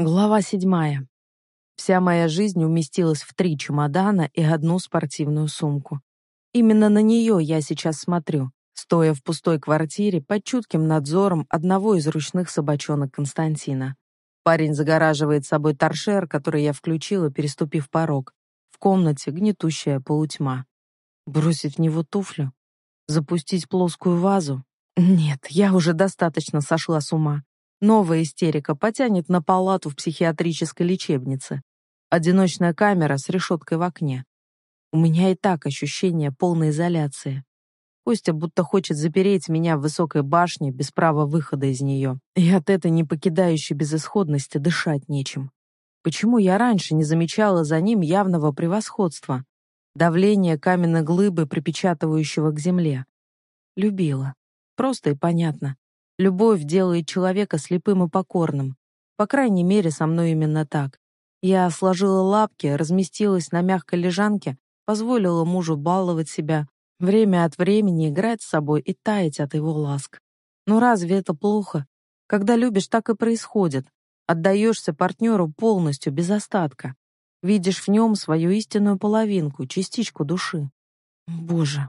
Глава седьмая. Вся моя жизнь уместилась в три чемодана и одну спортивную сумку. Именно на нее я сейчас смотрю, стоя в пустой квартире под чутким надзором одного из ручных собачонок Константина. Парень загораживает собой торшер, который я включила, переступив порог. В комнате гнетущая полутьма. Бросить в него туфлю? Запустить плоскую вазу? Нет, я уже достаточно сошла с ума. Новая истерика потянет на палату в психиатрической лечебнице. Одиночная камера с решеткой в окне. У меня и так ощущение полной изоляции. Костя будто хочет запереть меня в высокой башне без права выхода из нее. И от этой не покидающей безысходности дышать нечем. Почему я раньше не замечала за ним явного превосходства? Давление каменной глыбы, припечатывающего к земле. Любила. Просто и понятно. Любовь делает человека слепым и покорным. По крайней мере, со мной именно так. Я сложила лапки, разместилась на мягкой лежанке, позволила мужу баловать себя, время от времени играть с собой и таять от его ласк. Но разве это плохо? Когда любишь, так и происходит. Отдаешься партнеру полностью, без остатка. Видишь в нем свою истинную половинку, частичку души. Боже,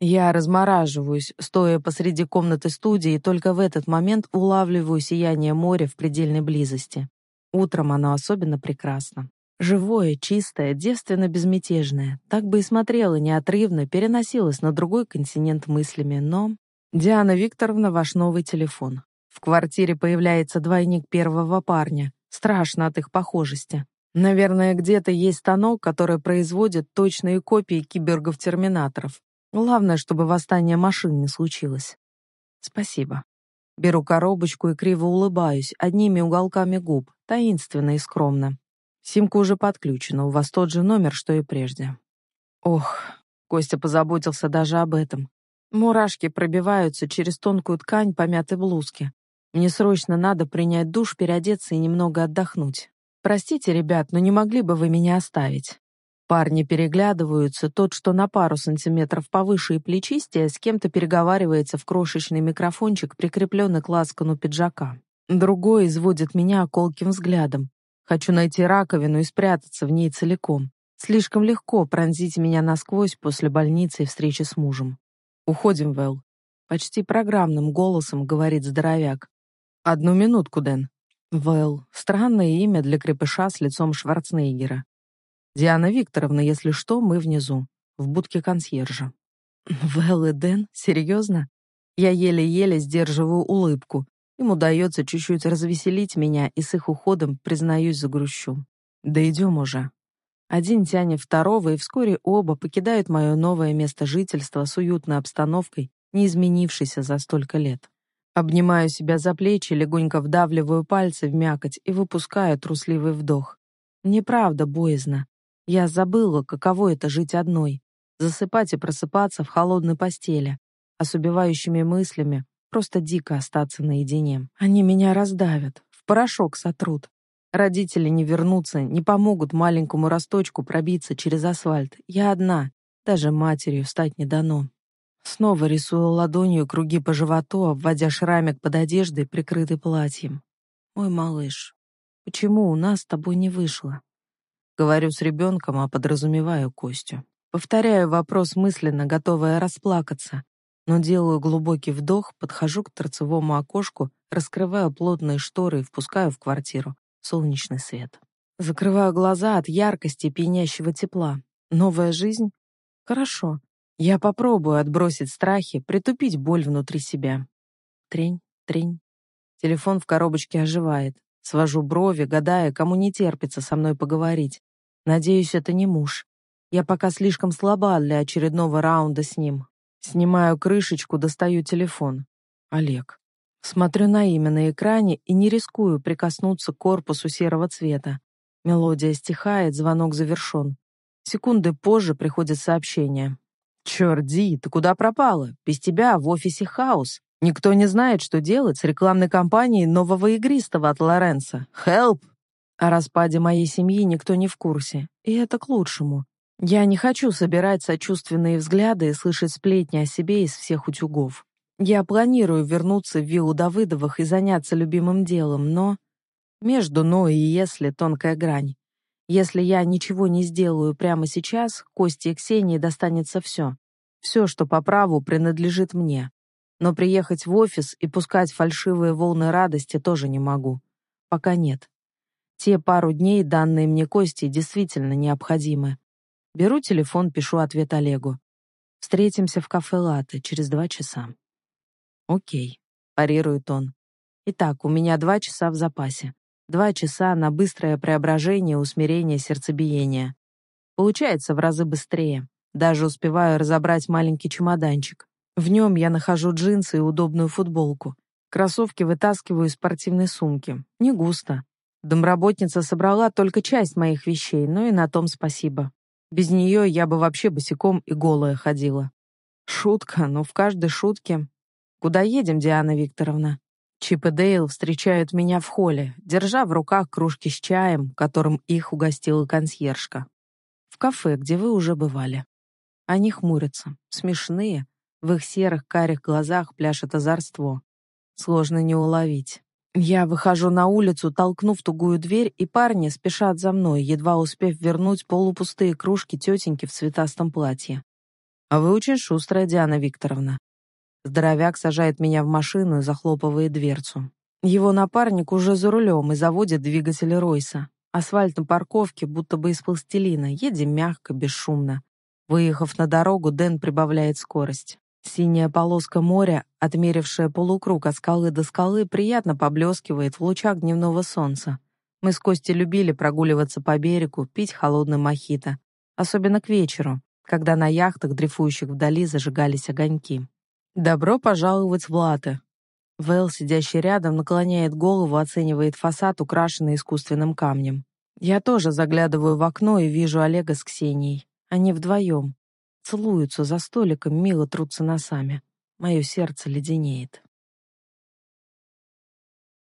я размораживаюсь, стоя посреди комнаты студии, и только в этот момент улавливаю сияние моря в предельной близости. Утром оно особенно прекрасно. Живое, чистое, девственно безмятежное. Так бы и смотрела неотрывно, переносилась на другой континент мыслями, но... Диана Викторовна, ваш новый телефон. В квартире появляется двойник первого парня. Страшно от их похожести. Наверное, где-то есть станок, который производит точные копии кибергов-терминаторов. Главное, чтобы восстание машин не случилось. Спасибо. Беру коробочку и криво улыбаюсь, одними уголками губ, таинственно и скромно. Симка уже подключена, у вас тот же номер, что и прежде. Ох, Костя позаботился даже об этом. Мурашки пробиваются через тонкую ткань помятой блузки. Мне срочно надо принять душ, переодеться и немного отдохнуть. Простите, ребят, но не могли бы вы меня оставить? Парни переглядываются, тот, что на пару сантиметров повыше и плечистее, с кем-то переговаривается в крошечный микрофончик, прикрепленный к ласкану пиджака. Другой изводит меня колким взглядом. Хочу найти раковину и спрятаться в ней целиком. Слишком легко пронзить меня насквозь после больницы и встречи с мужем. «Уходим, Вэл», — почти программным голосом говорит здоровяк. «Одну минутку, Дэн». Вэл — странное имя для крепыша с лицом Шварценеггера. «Диана Викторовна, если что, мы внизу, в будке консьержа». «Вэл и Дэн? Серьезно?» Я еле-еле сдерживаю улыбку. Им удается чуть-чуть развеселить меня, и с их уходом, признаюсь, загрущу. Да идем уже. Один тянет второго, и вскоре оба покидают мое новое место жительства с уютной обстановкой, не изменившейся за столько лет. Обнимаю себя за плечи, легонько вдавливаю пальцы в мякоть и выпускаю трусливый вдох. Неправда боязно. Я забыла, каково это жить одной, засыпать и просыпаться в холодной постели, а с убивающими мыслями просто дико остаться наедине. Они меня раздавят, в порошок сотрут. Родители не вернутся, не помогут маленькому росточку пробиться через асфальт. Я одна, даже матерью стать не дано. Снова рисую ладонью круги по животу, обводя шрамик под одеждой, прикрытый платьем. «Мой малыш, почему у нас с тобой не вышло?» Говорю с ребенком, а подразумеваю Костю. Повторяю вопрос мысленно, готовая расплакаться, но делаю глубокий вдох, подхожу к торцевому окошку, раскрываю плотные шторы и впускаю в квартиру солнечный свет. Закрываю глаза от яркости и пьянящего тепла. Новая жизнь? Хорошо. Я попробую отбросить страхи, притупить боль внутри себя. Трень, трень. Телефон в коробочке оживает. Свожу брови, гадая, кому не терпится со мной поговорить. Надеюсь, это не муж. Я пока слишком слаба для очередного раунда с ним. Снимаю крышечку, достаю телефон. Олег. Смотрю на имя на экране и не рискую прикоснуться к корпусу серого цвета. Мелодия стихает, звонок завершен. Секунды позже приходит сообщение. «Черт, Ди, ты куда пропала? Без тебя в офисе хаос. Никто не знает, что делать с рекламной кампанией нового игристого от Лоренса. Help!» О распаде моей семьи никто не в курсе, и это к лучшему. Я не хочу собирать сочувственные взгляды и слышать сплетни о себе из всех утюгов. Я планирую вернуться в виллу Давыдовых и заняться любимым делом, но... Между «но» и «если» тонкая грань. Если я ничего не сделаю прямо сейчас, Косте и Ксении достанется все. Все, что по праву принадлежит мне. Но приехать в офис и пускать фальшивые волны радости тоже не могу. Пока нет. Те пару дней, данные мне Кости, действительно необходимы. Беру телефон, пишу ответ Олегу. Встретимся в кафе «Латте» через два часа. Окей, парирует он. Итак, у меня два часа в запасе. Два часа на быстрое преображение, усмирение сердцебиения. Получается в разы быстрее. Даже успеваю разобрать маленький чемоданчик. В нем я нахожу джинсы и удобную футболку. Кроссовки вытаскиваю из спортивной сумки. Не густо. Домработница собрала только часть моих вещей, но и на том спасибо. Без нее я бы вообще босиком и голая ходила. Шутка, но в каждой шутке... Куда едем, Диана Викторовна? Чип и Дейл встречают меня в холле, держа в руках кружки с чаем, которым их угостила консьержка. В кафе, где вы уже бывали. Они хмурятся, смешные, в их серых карих глазах пляшет озорство. Сложно не уловить. Я выхожу на улицу, толкнув тугую дверь, и парни спешат за мной, едва успев вернуть полупустые кружки тетеньки в цветастом платье. «А вы очень шустрая, Диана Викторовна», Здоровяк сажает меня в машину и захлопывает дверцу. Его напарник уже за рулем и заводит двигатель Ройса. Асфальт на парковке будто бы из пластилина, едем мягко, бесшумно. Выехав на дорогу, Дэн прибавляет скорость. Синяя полоска моря, отмерившая полукруг от скалы до скалы, приятно поблескивает в лучах дневного солнца. Мы с Костей любили прогуливаться по берегу, пить холодный мохито. Особенно к вечеру, когда на яхтах, дрейфующих вдали, зажигались огоньки. «Добро пожаловать в Латы». Вэл, сидящий рядом, наклоняет голову, оценивает фасад, украшенный искусственным камнем. Я тоже заглядываю в окно и вижу Олега с Ксенией. Они вдвоем. Целуются за столиком, мило трутся носами. Мое сердце леденеет.